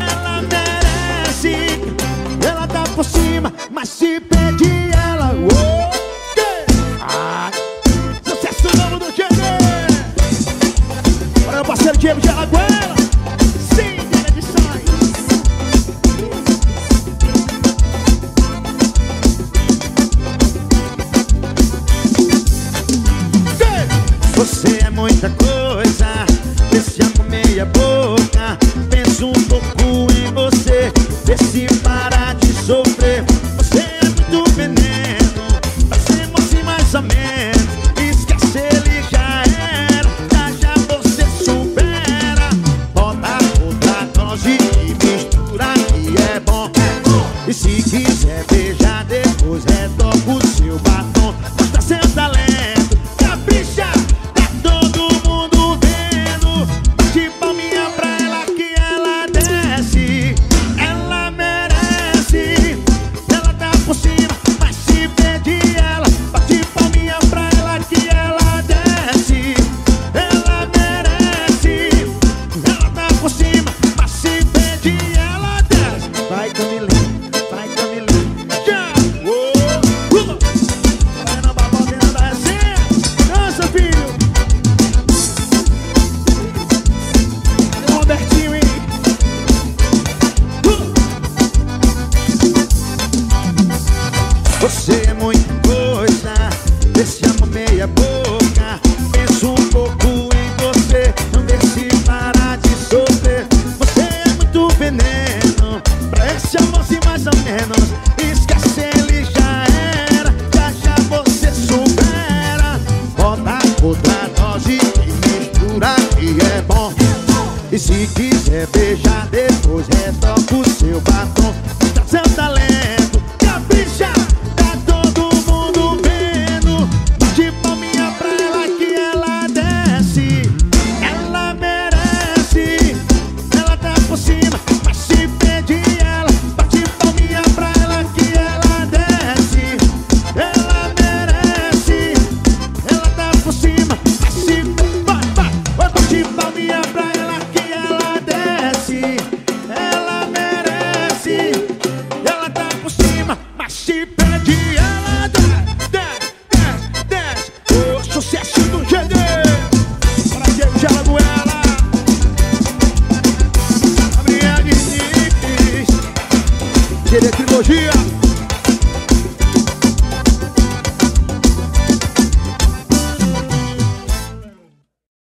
ela merece. Ela tá por cima, mas se pedir ela. Oh, ah, sucesso novo do Diego. Olha meu parceiro Diego de Alagoela. Sim, edições. Você é muita coisa, boca. see ser é muita coisa. Desse amor meia boca. Penso um pouco em você. Não deixe se de sofrer. Você é muito veneno. Pra esse amor se mais ou menos. Esquece ele já era. Já já você supera. Bota outra dose e mistura que é bom. E se quiser beijar depois Retoca o seu batom. Tá seu talento. Queria trilogia